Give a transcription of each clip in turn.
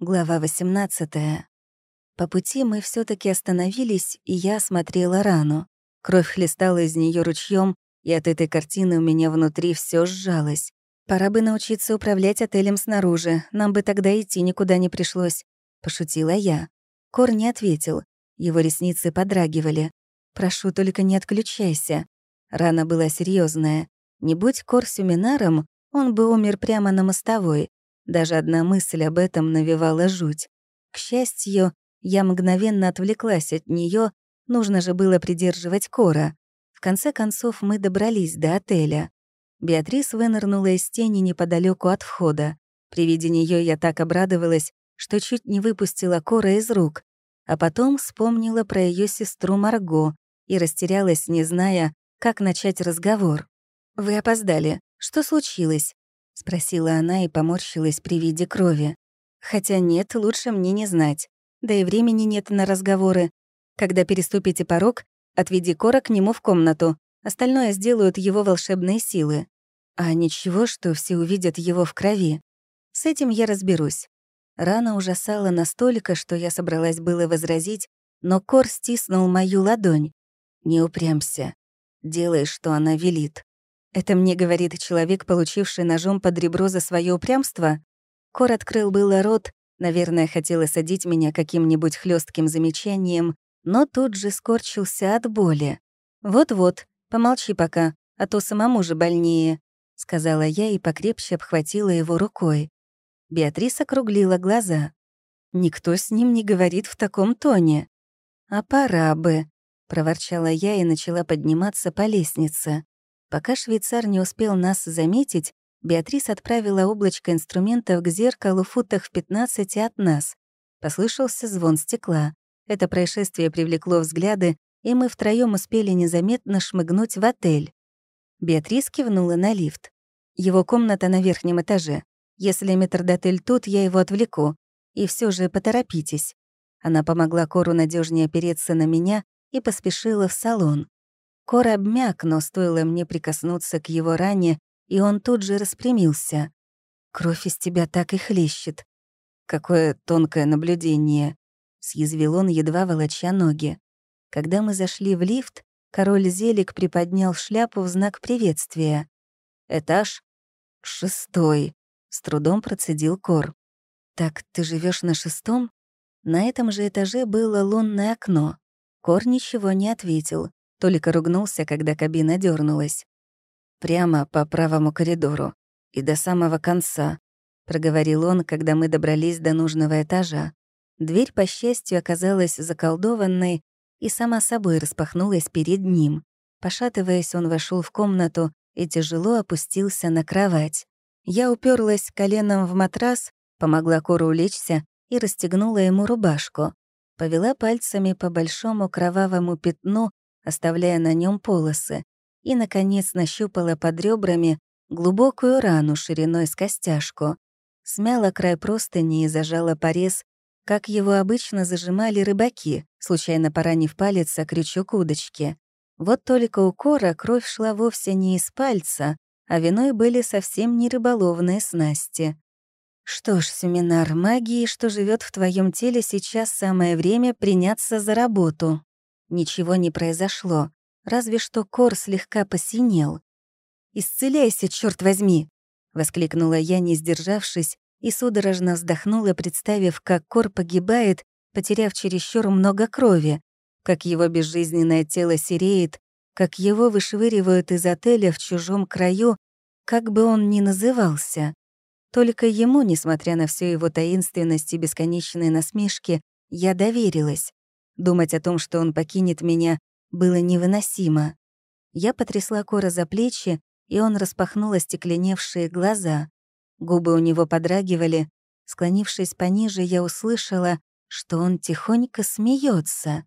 Глава 18. По пути мы все таки остановились, и я смотрела рану. Кровь хлестала из нее ручьем, и от этой картины у меня внутри все сжалось. Пора бы научиться управлять отелем снаружи, нам бы тогда идти никуда не пришлось. Пошутила я. Кор не ответил. Его ресницы подрагивали. «Прошу, только не отключайся». Рана была серьезная. Не будь Кор сюминаром, он бы умер прямо на мостовой. Даже одна мысль об этом навевала жуть. К счастью, я мгновенно отвлеклась от нее. нужно же было придерживать Кора. В конце концов, мы добрались до отеля. Беатрис вынырнула из тени неподалеку от входа. При виде нее я так обрадовалась, что чуть не выпустила Кора из рук, а потом вспомнила про ее сестру Марго и растерялась, не зная, как начать разговор. «Вы опоздали. Что случилось?» — спросила она и поморщилась при виде крови. «Хотя нет, лучше мне не знать. Да и времени нет на разговоры. Когда переступите порог, отведи Кора к нему в комнату. Остальное сделают его волшебные силы. А ничего, что все увидят его в крови. С этим я разберусь». Рана ужасала настолько, что я собралась было возразить, но Кор стиснул мою ладонь. «Не упрямся. Делай, что она велит». «Это мне говорит человек, получивший ножом под ребро за свое упрямство?» Кор открыл было рот, наверное, хотел осадить меня каким-нибудь хлестким замечанием, но тут же скорчился от боли. «Вот-вот, помолчи пока, а то самому же больнее», — сказала я и покрепче обхватила его рукой. Беатриса округлила глаза. «Никто с ним не говорит в таком тоне». «А пора бы», — проворчала я и начала подниматься по лестнице. Пока швейцар не успел нас заметить, Беатрис отправила облачко инструментов к зеркалу в футах в 15 от нас. Послышался звон стекла. Это происшествие привлекло взгляды, и мы втроем успели незаметно шмыгнуть в отель. Беатрис кивнула на лифт. Его комната на верхнем этаже. Если метрдотель тут, я его отвлеку. И все же поторопитесь. Она помогла Кору надежнее опереться на меня и поспешила в салон. Кор обмяк, но стоило мне прикоснуться к его ране, и он тут же распрямился. «Кровь из тебя так и хлещет». «Какое тонкое наблюдение», — съязвил он, едва волоча ноги. Когда мы зашли в лифт, король Зелик приподнял шляпу в знак приветствия. «Этаж?» «Шестой», — с трудом процедил Кор. «Так ты живешь на шестом?» На этом же этаже было лунное окно. Кор ничего не ответил. Толик ругнулся, когда кабина дернулась. «Прямо по правому коридору и до самого конца», — проговорил он, когда мы добрались до нужного этажа. Дверь, по счастью, оказалась заколдованной и сама собой распахнулась перед ним. Пошатываясь, он вошел в комнату и тяжело опустился на кровать. Я уперлась коленом в матрас, помогла Кору улечься и расстегнула ему рубашку. Повела пальцами по большому кровавому пятну оставляя на нем полосы, и, наконец, нащупала под ребрами глубокую рану шириной с костяшку. Смяла край простыни и зажала порез, как его обычно зажимали рыбаки, случайно поранив палец о крючок удочки. Вот только у кора кровь шла вовсе не из пальца, а виной были совсем не рыболовные снасти. Что ж, семинар магии, что живет в твоем теле, сейчас самое время приняться за работу. Ничего не произошло, разве что Кор слегка посинел. «Исцеляйся, черт возьми!» — воскликнула я, не сдержавшись, и судорожно вздохнула, представив, как Кор погибает, потеряв чересчур много крови, как его безжизненное тело сереет, как его вышвыривают из отеля в чужом краю, как бы он ни назывался. Только ему, несмотря на всю его таинственность и бесконечные насмешки, я доверилась. Думать о том, что он покинет меня, было невыносимо. Я потрясла Кора за плечи, и он распахнул остекленевшие глаза. Губы у него подрагивали. Склонившись пониже, я услышала, что он тихонько смеется.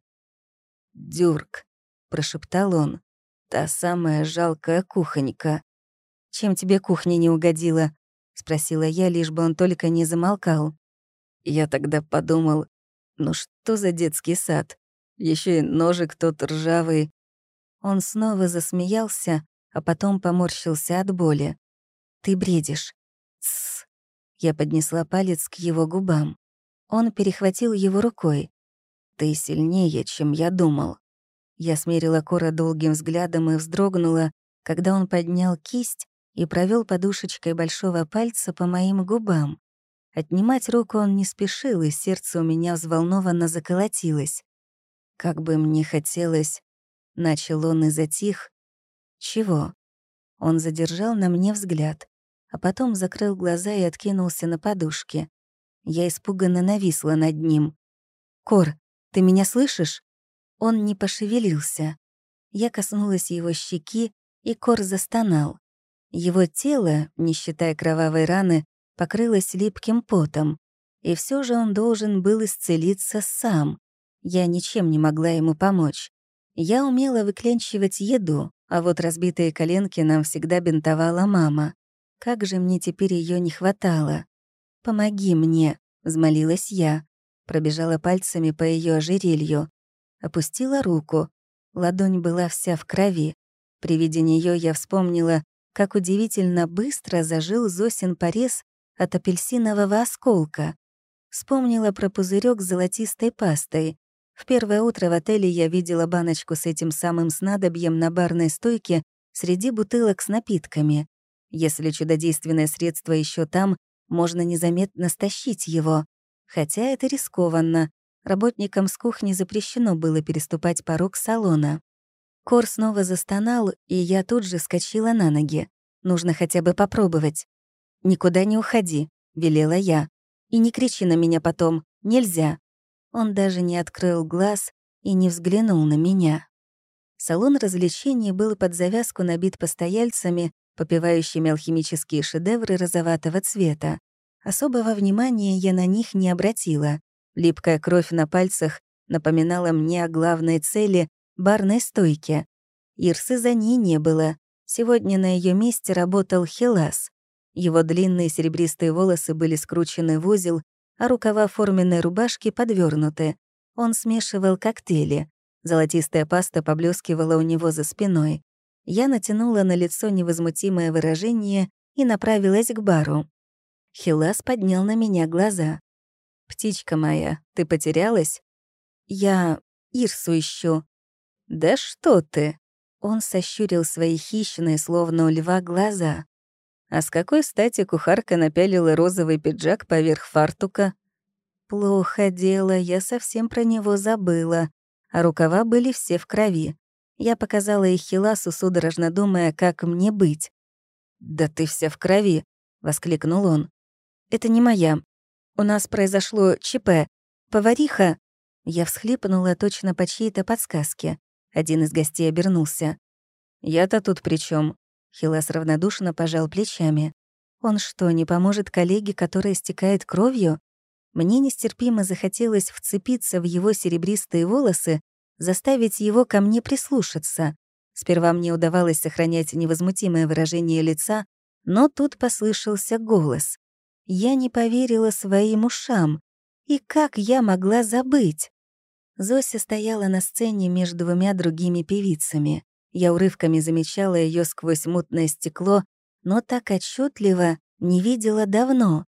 «Дюрк», — прошептал он, — «та самая жалкая кухонька». «Чем тебе кухня не угодила?» — спросила я, лишь бы он только не замолкал. Я тогда подумал, ну что за детский сад? Еще и ножик тот ржавый. Он снова засмеялся, а потом поморщился от боли. Ты бредишь. Тссс. Я поднесла палец к его губам. Он перехватил его рукой. Ты сильнее, чем я думал. Я смерила Кора долгим взглядом и вздрогнула, когда он поднял кисть и провел подушечкой большого пальца по моим губам. Отнимать руку он не спешил, и сердце у меня взволнованно заколотилось. Как бы мне хотелось... Начал он и затих. Чего? Он задержал на мне взгляд, а потом закрыл глаза и откинулся на подушке. Я испуганно нависла над ним. «Кор, ты меня слышишь?» Он не пошевелился. Я коснулась его щеки, и Кор застонал. Его тело, не считая кровавой раны, покрылась липким потом, и все же он должен был исцелиться сам. Я ничем не могла ему помочь. Я умела выклянчивать еду, а вот разбитые коленки нам всегда бинтовала мама. Как же мне теперь ее не хватало. «Помоги мне», — взмолилась я. Пробежала пальцами по ее ожерелью. Опустила руку. Ладонь была вся в крови. При виде нее я вспомнила, как удивительно быстро зажил Зосин порез от апельсинового осколка. Вспомнила про пузырек с золотистой пастой. В первое утро в отеле я видела баночку с этим самым снадобьем на барной стойке среди бутылок с напитками. Если чудодейственное средство еще там, можно незаметно стащить его. Хотя это рискованно. Работникам с кухни запрещено было переступать порог салона. Кор снова застонал, и я тут же скочила на ноги. Нужно хотя бы попробовать. «Никуда не уходи», — велела я. «И не кричи на меня потом, нельзя». Он даже не открыл глаз и не взглянул на меня. Салон развлечений был под завязку набит постояльцами, попивающими алхимические шедевры розоватого цвета. Особого внимания я на них не обратила. Липкая кровь на пальцах напоминала мне о главной цели — барной стойке. Ирсы за ней не было. Сегодня на ее месте работал Хелас. Его длинные серебристые волосы были скручены в узел, а рукава форменной рубашки подвернуты. Он смешивал коктейли. Золотистая паста поблескивала у него за спиной. Я натянула на лицо невозмутимое выражение и направилась к бару. Хилас поднял на меня глаза. «Птичка моя, ты потерялась?» «Я Ирсу ищу». «Да что ты!» Он сощурил свои хищные, словно у льва, глаза. А с какой стати кухарка напялила розовый пиджак поверх фартука? Плохо дело, я совсем про него забыла. А рукава были все в крови. Я показала их Хиласу, судорожно думая, как мне быть. «Да ты вся в крови!» — воскликнул он. «Это не моя. У нас произошло ЧП. Повариха...» Я всхлипнула точно по чьей-то подсказке. Один из гостей обернулся. «Я-то тут при чем? Хилас равнодушно пожал плечами. «Он что, не поможет коллеге, которая истекает кровью?» Мне нестерпимо захотелось вцепиться в его серебристые волосы, заставить его ко мне прислушаться. Сперва мне удавалось сохранять невозмутимое выражение лица, но тут послышался голос. Я не поверила своим ушам. И как я могла забыть? Зося стояла на сцене между двумя другими певицами. Я урывками замечала ее сквозь мутное стекло, но так отчетливо не видела давно.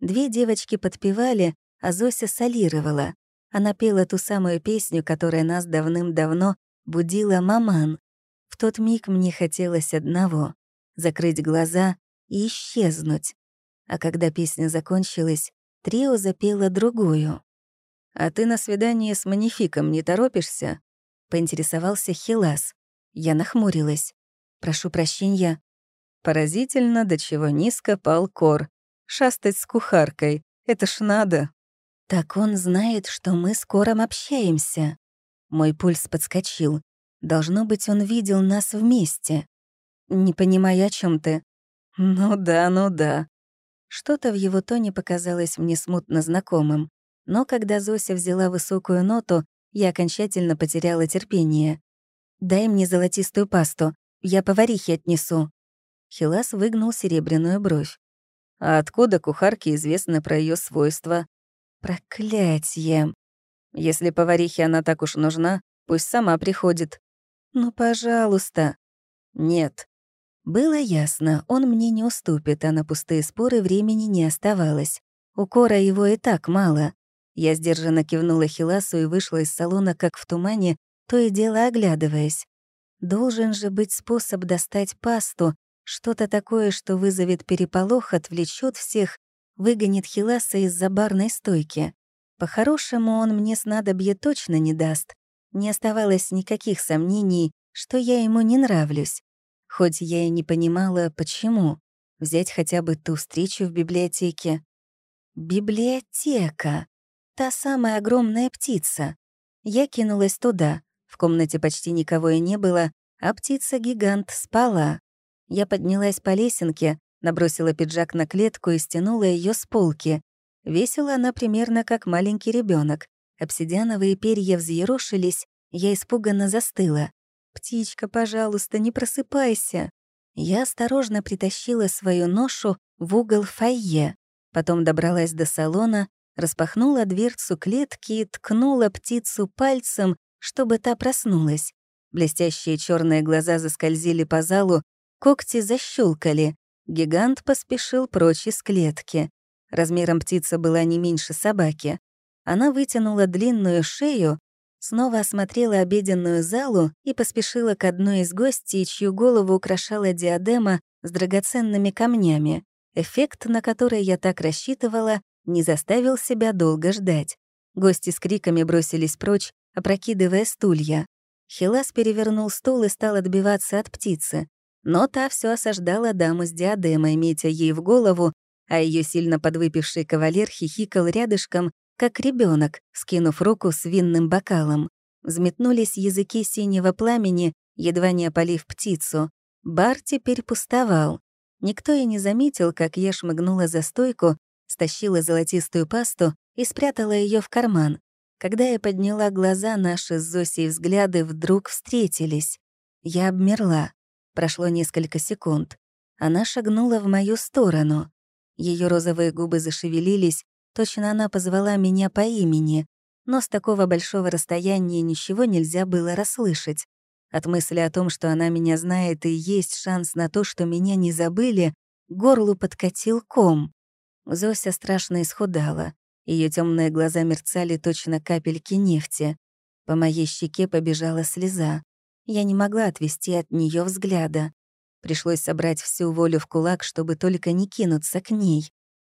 Две девочки подпевали, а Зося солировала. Она пела ту самую песню, которая нас давным-давно будила маман. В тот миг мне хотелось одного — закрыть глаза и исчезнуть. А когда песня закончилась, трио запело другую. «А ты на свидание с Манификом не торопишься?» — поинтересовался Хилас. Я нахмурилась. «Прошу прощения». Поразительно, до чего низко пал Кор. «Шастать с кухаркой. Это ж надо». «Так он знает, что мы с Кором общаемся». Мой пульс подскочил. Должно быть, он видел нас вместе. «Не понимая, о чем ты». «Ну да, ну да». Что-то в его тоне показалось мне смутно знакомым. Но когда Зося взяла высокую ноту, я окончательно потеряла терпение. «Дай мне золотистую пасту, я поварихе отнесу». Хилас выгнул серебряную бровь. «А откуда кухарке известно про ее свойства?» «Проклятье!» «Если поварихе она так уж нужна, пусть сама приходит». «Ну, пожалуйста». «Нет». Было ясно, он мне не уступит, а на пустые споры времени не оставалось. У кора его и так мало. Я сдержанно кивнула Хиласу и вышла из салона, как в тумане, то и дело оглядываясь. Должен же быть способ достать пасту, что-то такое, что вызовет переполох, отвлечет всех, выгонит Хиласа из-за барной стойки. По-хорошему, он мне снадобье точно не даст. Не оставалось никаких сомнений, что я ему не нравлюсь. Хоть я и не понимала, почему. Взять хотя бы ту встречу в библиотеке. Библиотека. Та самая огромная птица. Я кинулась туда. В комнате почти никого и не было, а птица-гигант спала. Я поднялась по лесенке, набросила пиджак на клетку и стянула ее с полки. Весила она примерно как маленький ребенок. Обсидиановые перья взъерошились, я испуганно застыла. «Птичка, пожалуйста, не просыпайся!» Я осторожно притащила свою ношу в угол фойе. Потом добралась до салона, распахнула дверцу клетки, и ткнула птицу пальцем чтобы та проснулась. Блестящие черные глаза заскользили по залу, когти защелкали. Гигант поспешил прочь из клетки. Размером птица была не меньше собаки. Она вытянула длинную шею, снова осмотрела обеденную залу и поспешила к одной из гостей, чью голову украшала диадема с драгоценными камнями. Эффект, на который я так рассчитывала, не заставил себя долго ждать. Гости с криками бросились прочь, опрокидывая стулья. Хилас перевернул стол и стал отбиваться от птицы. Но та все осаждала даму с диадемой, метя ей в голову, а ее сильно подвыпивший кавалер хихикал рядышком, как ребенок, скинув руку с винным бокалом. Взметнулись языки синего пламени, едва не опалив птицу. Бар теперь пустовал. Никто и не заметил, как я шмыгнула за стойку, стащила золотистую пасту и спрятала ее в карман, когда я подняла глаза, наши с Зосей взгляды вдруг встретились. Я обмерла. Прошло несколько секунд. Она шагнула в мою сторону. Ее розовые губы зашевелились, точно она позвала меня по имени, но с такого большого расстояния ничего нельзя было расслышать. От мысли о том, что она меня знает и есть шанс на то, что меня не забыли, горлу подкатил ком. Зося страшно исхудала. Ее темные глаза мерцали точно капельки нефти. По моей щеке побежала слеза. Я не могла отвести от нее взгляда. Пришлось собрать всю волю в кулак, чтобы только не кинуться к ней.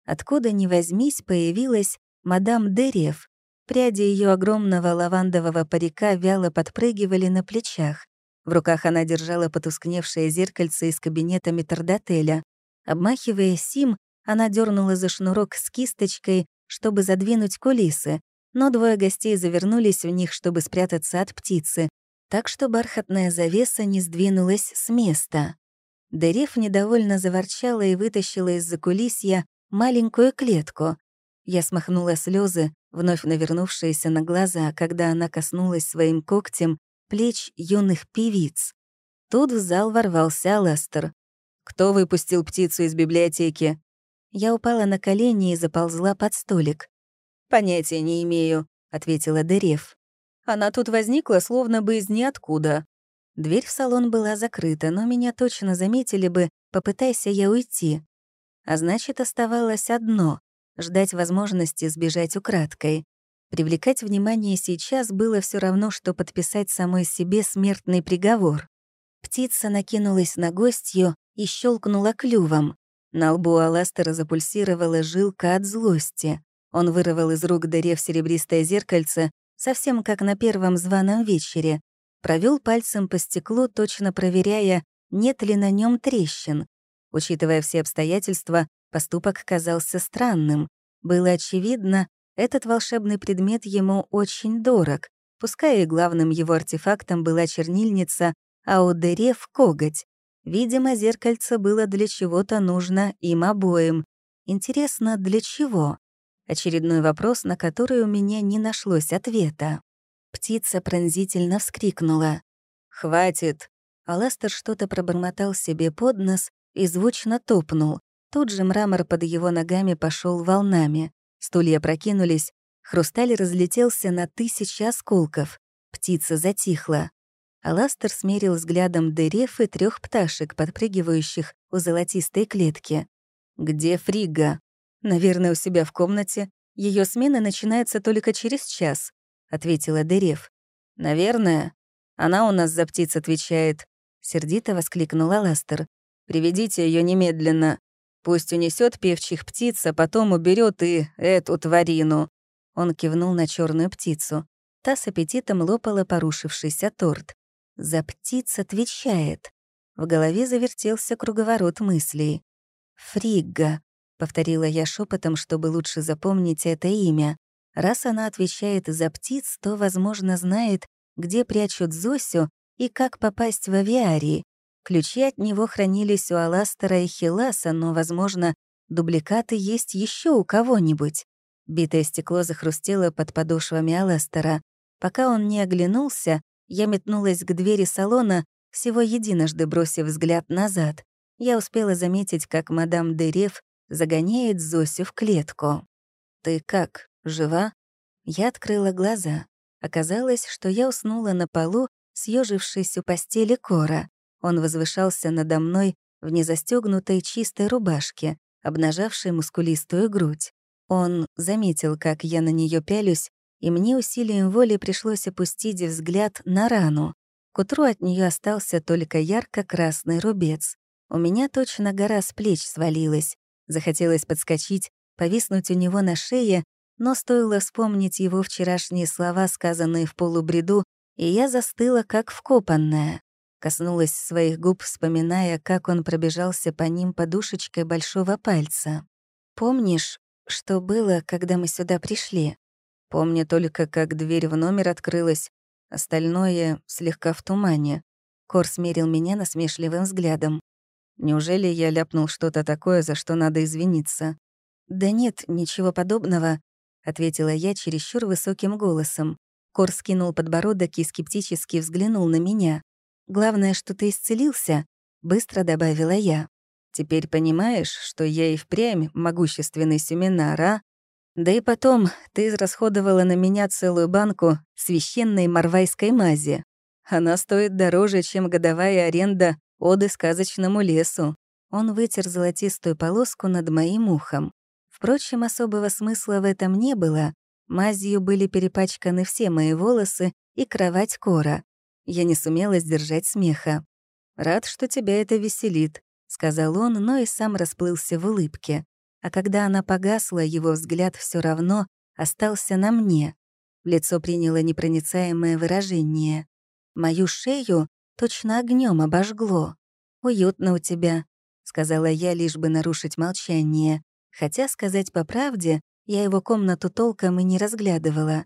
Откуда ни возьмись, появилась мадам Дерев. Пряди ее огромного лавандового парика вяло подпрыгивали на плечах. В руках она держала потускневшее зеркальце из кабинета метрдотеля. Обмахивая сим, она дернула за шнурок с кисточкой, чтобы задвинуть кулисы, но двое гостей завернулись у них, чтобы спрятаться от птицы, так что бархатная завеса не сдвинулась с места. Дерев недовольно заворчала и вытащила из-за кулисья маленькую клетку. Я смахнула слезы, вновь навернувшиеся на глаза, когда она коснулась своим когтем плеч юных певиц. Тут в зал ворвался Ластер. «Кто выпустил птицу из библиотеки?» Я упала на колени и заползла под столик. «Понятия не имею», — ответила Дерев. «Она тут возникла словно бы из ниоткуда». Дверь в салон была закрыта, но меня точно заметили бы, попытайся я уйти. А значит, оставалось одно — ждать возможности сбежать украдкой. Привлекать внимание сейчас было все равно, что подписать самой себе смертный приговор. Птица накинулась на гостью и щелкнула клювом. На лбу Аластера запульсировала жилка от злости. Он вырвал из рук дырев серебристое зеркальце, совсем как на первом званом вечере, провел пальцем по стеклу, точно проверяя, нет ли на нем трещин. Учитывая все обстоятельства, поступок казался странным. Было очевидно, этот волшебный предмет ему очень дорог, пускай и главным его артефактом была чернильница, а у дыре в коготь. Видимо, зеркальце было для чего-то нужно им обоим. Интересно, для чего? Очередной вопрос, на который у меня не нашлось ответа. Птица пронзительно вскрикнула. «Хватит!» А что-то пробормотал себе под нос и звучно топнул. Тут же мрамор под его ногами пошел волнами. Стулья прокинулись, хрусталь разлетелся на тысячи осколков. Птица затихла. Аластер смерил взглядом дырев и трех пташек, подпрыгивающих у золотистой клетки. «Где Фрига?» «Наверное, у себя в комнате. Ее смена начинается только через час», — ответила Дерев. «Наверное. Она у нас за птиц отвечает», — сердито воскликнула Ластер. «Приведите ее немедленно. Пусть унесет певчих птиц, а потом уберет и эту тварину». Он кивнул на черную птицу. Та с аппетитом лопала порушившийся торт за птиц отвечает. В голове завертелся круговорот мыслей. «Фригга», — повторила я шепотом, чтобы лучше запомнить это имя. Раз она отвечает за птиц, то, возможно, знает, где прячут Зосю и как попасть в авиарий. Ключи от него хранились у Аластера и Хиласа, но, возможно, дубликаты есть еще у кого-нибудь. Битое стекло захрустело под подошвами Аластера. Пока он не оглянулся, я метнулась к двери салона, всего единожды бросив взгляд назад. Я успела заметить, как мадам Дерев загоняет Зосю в клетку. «Ты как, жива?» Я открыла глаза. Оказалось, что я уснула на полу, съежившись у постели Кора. Он возвышался надо мной в незастегнутой чистой рубашке, обнажавшей мускулистую грудь. Он заметил, как я на нее пялюсь, и мне усилием воли пришлось опустить взгляд на рану. К утру от нее остался только ярко-красный рубец. У меня точно гора с плеч свалилась. Захотелось подскочить, повиснуть у него на шее, но стоило вспомнить его вчерашние слова, сказанные в полубреду, и я застыла, как вкопанная. Коснулась своих губ, вспоминая, как он пробежался по ним подушечкой большого пальца. «Помнишь, что было, когда мы сюда пришли?» Помню только, как дверь в номер открылась. Остальное слегка в тумане. Кор смерил меня насмешливым взглядом. Неужели я ляпнул что-то такое, за что надо извиниться? «Да нет, ничего подобного», — ответила я чересчур высоким голосом. Кор скинул подбородок и скептически взглянул на меня. «Главное, что ты исцелился», — быстро добавила я. «Теперь понимаешь, что я и впрямь могущественный семинар, а?» Да и потом, ты израсходовала на меня целую банку священной марвайской мази. Она стоит дороже, чем годовая аренда оды сказочному лесу». Он вытер золотистую полоску над моим ухом. Впрочем, особого смысла в этом не было. Мазью были перепачканы все мои волосы и кровать Кора. Я не сумела сдержать смеха. «Рад, что тебя это веселит», — сказал он, но и сам расплылся в улыбке. А когда она погасла, его взгляд все равно остался на мне. Лицо приняло непроницаемое выражение. Мою шею точно огнем обожгло. «Уютно у тебя», — сказала я, лишь бы нарушить молчание. Хотя, сказать по правде, я его комнату толком и не разглядывала.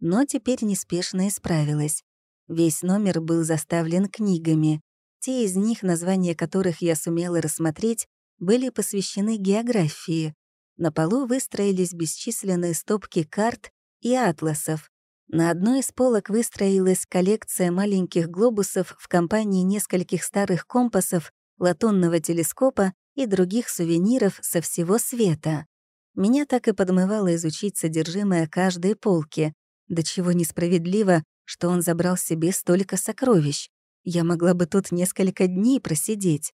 Но теперь неспешно исправилась. Весь номер был заставлен книгами. Те из них, названия которых я сумела рассмотреть, были посвящены географии. На полу выстроились бесчисленные стопки карт и атласов. На одной из полок выстроилась коллекция маленьких глобусов в компании нескольких старых компасов, латунного телескопа и других сувениров со всего света. Меня так и подмывало изучить содержимое каждой полки. До чего несправедливо, что он забрал себе столько сокровищ. Я могла бы тут несколько дней просидеть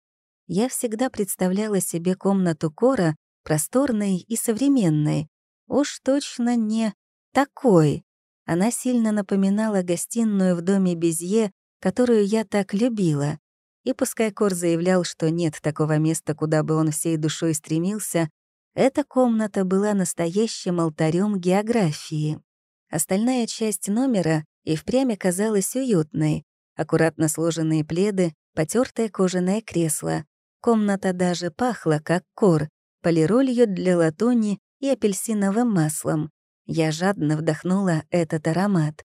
я всегда представляла себе комнату Кора просторной и современной. Уж точно не такой. Она сильно напоминала гостиную в доме Безье, которую я так любила. И пускай Кор заявлял, что нет такого места, куда бы он всей душой стремился, эта комната была настоящим алтарем географии. Остальная часть номера и впрямь казалась уютной. Аккуратно сложенные пледы, потертое кожаное кресло, Комната даже пахла, как кор, полиролью для латуни и апельсиновым маслом. Я жадно вдохнула этот аромат.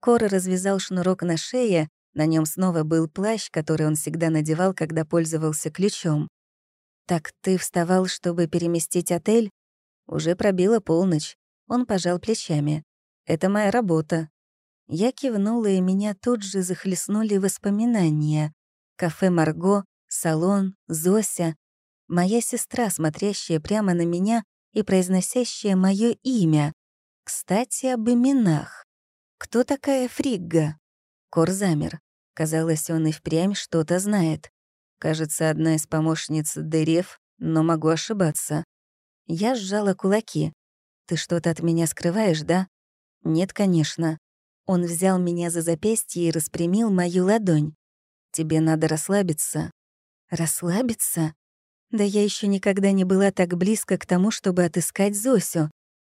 Кор развязал шнурок на шее, на нем снова был плащ, который он всегда надевал, когда пользовался ключом. «Так ты вставал, чтобы переместить отель?» Уже пробила полночь. Он пожал плечами. «Это моя работа». Я кивнула, и меня тут же захлестнули воспоминания. Кафе «Марго», Салон, Зося. Моя сестра, смотрящая прямо на меня и произносящая мое имя. Кстати, об именах. Кто такая Фригга? Кор замер. Казалось, он и впрямь что-то знает. Кажется, одна из помощниц Дерев, но могу ошибаться. Я сжала кулаки. «Ты что-то от меня скрываешь, да?» «Нет, конечно». Он взял меня за запястье и распрямил мою ладонь. «Тебе надо расслабиться расслабиться. Да я еще никогда не была так близко к тому, чтобы отыскать Зосю.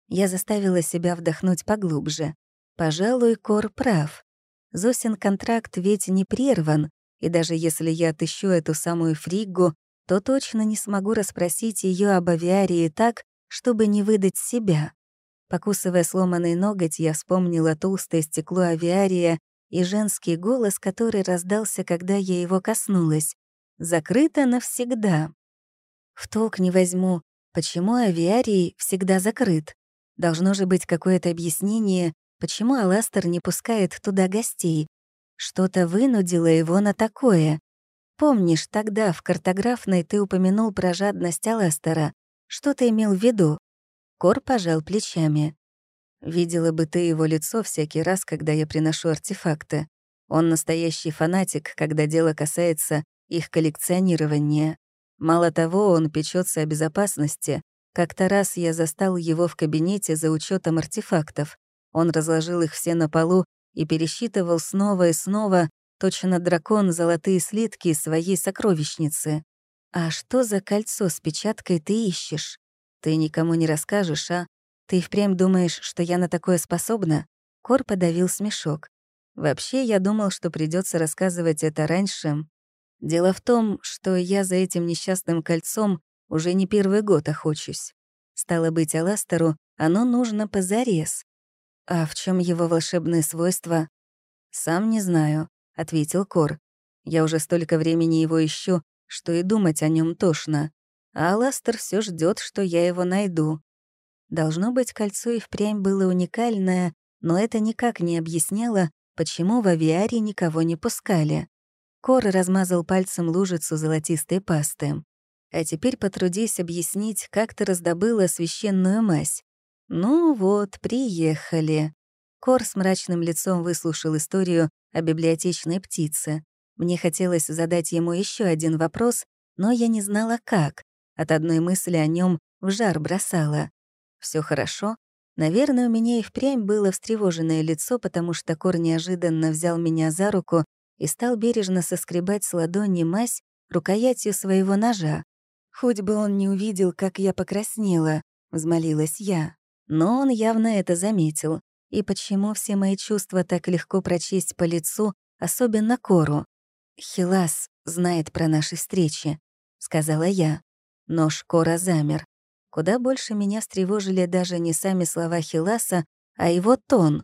Я заставила себя вдохнуть поглубже. Пожалуй, Кор прав. Зосин контракт ведь не прерван, и даже если я отыщу эту самую Фриггу, то точно не смогу расспросить ее об авиарии так, чтобы не выдать себя. Покусывая сломанный ноготь, я вспомнила толстое стекло авиария и женский голос, который раздался, когда я его коснулась закрыто навсегда. В толк не возьму, почему авиарий всегда закрыт. Должно же быть какое-то объяснение, почему Аластер не пускает туда гостей. Что-то вынудило его на такое. Помнишь, тогда в картографной ты упомянул про жадность Аластера. Что ты имел в виду? Кор пожал плечами. Видела бы ты его лицо всякий раз, когда я приношу артефакты. Он настоящий фанатик, когда дело касается их коллекционирование. Мало того, он печется о безопасности. Как-то раз я застал его в кабинете за учетом артефактов. Он разложил их все на полу и пересчитывал снова и снова, точно дракон, золотые слитки своей сокровищницы. «А что за кольцо с печаткой ты ищешь? Ты никому не расскажешь, а? Ты впрямь думаешь, что я на такое способна?» Кор подавил смешок. «Вообще, я думал, что придется рассказывать это раньше, Дело в том, что я за этим несчастным кольцом уже не первый год охочусь. Стало быть, Аластеру оно нужно позарез. А в чем его волшебные свойства? Сам не знаю, ответил Кор. Я уже столько времени его ищу, что и думать о нем тошно. А Аластер все ждет, что я его найду. Должно быть, кольцо и впрямь было уникальное, но это никак не объясняло, почему в авиаре никого не пускали. Кор размазал пальцем лужицу золотистой пасты. «А теперь потрудись объяснить, как ты раздобыла священную мазь». «Ну вот, приехали». Кор с мрачным лицом выслушал историю о библиотечной птице. Мне хотелось задать ему еще один вопрос, но я не знала, как. От одной мысли о нем в жар бросала. Все хорошо?» Наверное, у меня и впрямь было встревоженное лицо, потому что Кор неожиданно взял меня за руку и стал бережно соскребать с ладони мазь рукоятью своего ножа. «Хоть бы он не увидел, как я покраснела», — взмолилась я. Но он явно это заметил. И почему все мои чувства так легко прочесть по лицу, особенно кору? «Хилас знает про наши встречи», — сказала я. Нож кора замер. Куда больше меня встревожили даже не сами слова Хиласа, а его тон.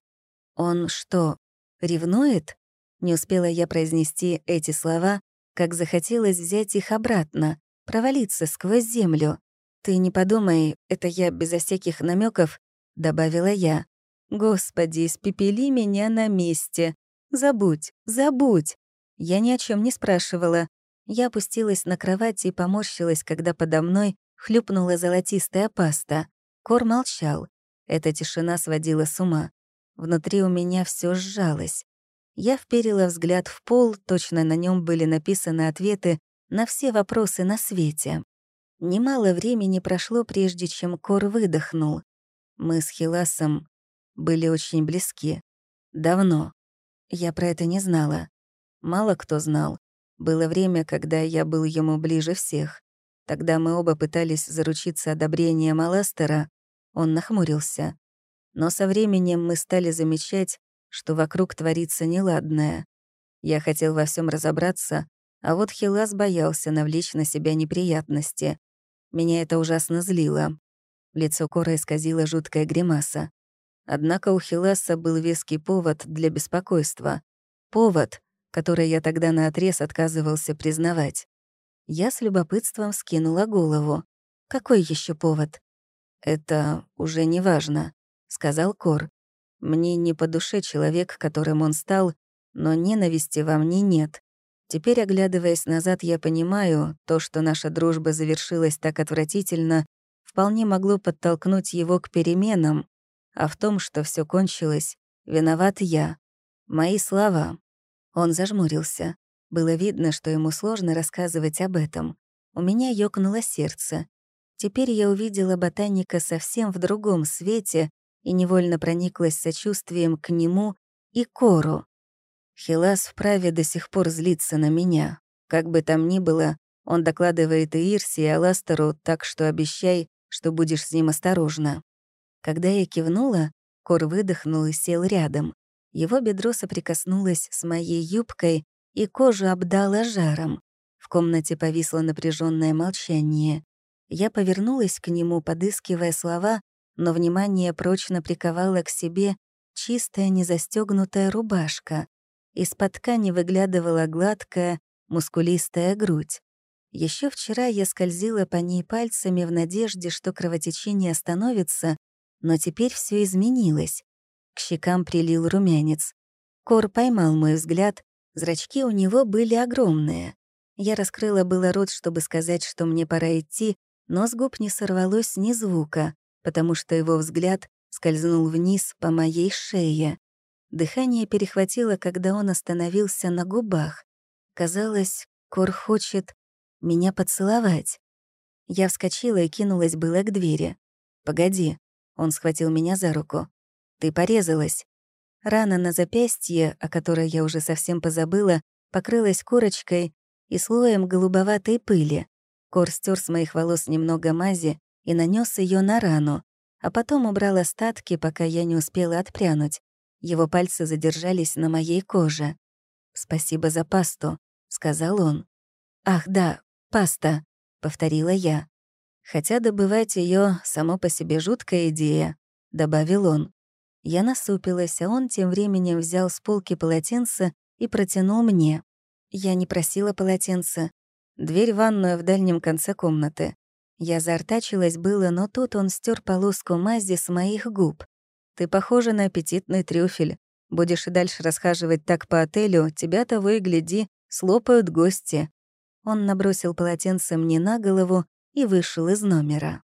«Он что, ревнует?» Не успела я произнести эти слова, как захотелось взять их обратно, провалиться сквозь землю. «Ты не подумай, это я безо всяких намеков, добавила я. «Господи, испепели меня на месте! Забудь, забудь!» Я ни о чем не спрашивала. Я опустилась на кровать и поморщилась, когда подо мной хлюпнула золотистая паста. Кор молчал. Эта тишина сводила с ума. Внутри у меня все сжалось. Я вперила взгляд в пол, точно на нем были написаны ответы на все вопросы на свете. Немало времени прошло, прежде чем Кор выдохнул. Мы с Хиласом были очень близки. Давно. Я про это не знала. Мало кто знал. Было время, когда я был ему ближе всех. Тогда мы оба пытались заручиться одобрением Аластера. Он нахмурился. Но со временем мы стали замечать, что вокруг творится неладное. Я хотел во всем разобраться, а вот Хилас боялся навлечь на себя неприятности. Меня это ужасно злило. Лицо Кора исказило жуткая гримаса. Однако у Хиласа был веский повод для беспокойства. Повод, который я тогда наотрез отказывался признавать. Я с любопытством скинула голову. «Какой еще повод?» «Это уже не важно», — сказал Кор. Мне не по душе человек, которым он стал, но ненависти во мне нет. Теперь, оглядываясь назад, я понимаю, то, что наша дружба завершилась так отвратительно, вполне могло подтолкнуть его к переменам, а в том, что все кончилось, виноват я. Мои слова. Он зажмурился. Было видно, что ему сложно рассказывать об этом. У меня ёкнуло сердце. Теперь я увидела ботаника совсем в другом свете, и невольно прониклась сочувствием к нему и Кору. Хилас вправе до сих пор злиться на меня. Как бы там ни было, он докладывает и Ирсе, и Аластеру, так что обещай, что будешь с ним осторожна. Когда я кивнула, Кор выдохнул и сел рядом. Его бедро соприкоснулось с моей юбкой, и кожу обдало жаром. В комнате повисло напряженное молчание. Я повернулась к нему, подыскивая слова, но внимание прочно приковало к себе чистая незастегнутая рубашка. Из-под ткани выглядывала гладкая, мускулистая грудь. Еще вчера я скользила по ней пальцами в надежде, что кровотечение остановится, но теперь все изменилось. К щекам прилил румянец. Кор поймал мой взгляд, зрачки у него были огромные. Я раскрыла было рот, чтобы сказать, что мне пора идти, но с губ не сорвалось ни звука потому что его взгляд скользнул вниз по моей шее. Дыхание перехватило, когда он остановился на губах. Казалось, Кор хочет меня поцеловать. Я вскочила и кинулась было к двери. «Погоди», — он схватил меня за руку. «Ты порезалась». Рана на запястье, о которой я уже совсем позабыла, покрылась корочкой и слоем голубоватой пыли. Кор стер с моих волос немного мази и нанес ее на рану, а потом убрал остатки, пока я не успела отпрянуть. Его пальцы задержались на моей коже. «Спасибо за пасту», — сказал он. «Ах да, паста», — повторила я. «Хотя добывать ее само по себе жуткая идея», — добавил он. Я насупилась, а он тем временем взял с полки полотенце и протянул мне. Я не просила полотенца. Дверь в ванную в дальнем конце комнаты. Я заортачилась было, но тут он стер полоску мази с моих губ. «Ты похожа на аппетитный трюфель. Будешь и дальше расхаживать так по отелю, тебя того и гляди, слопают гости». Он набросил полотенце мне на голову и вышел из номера.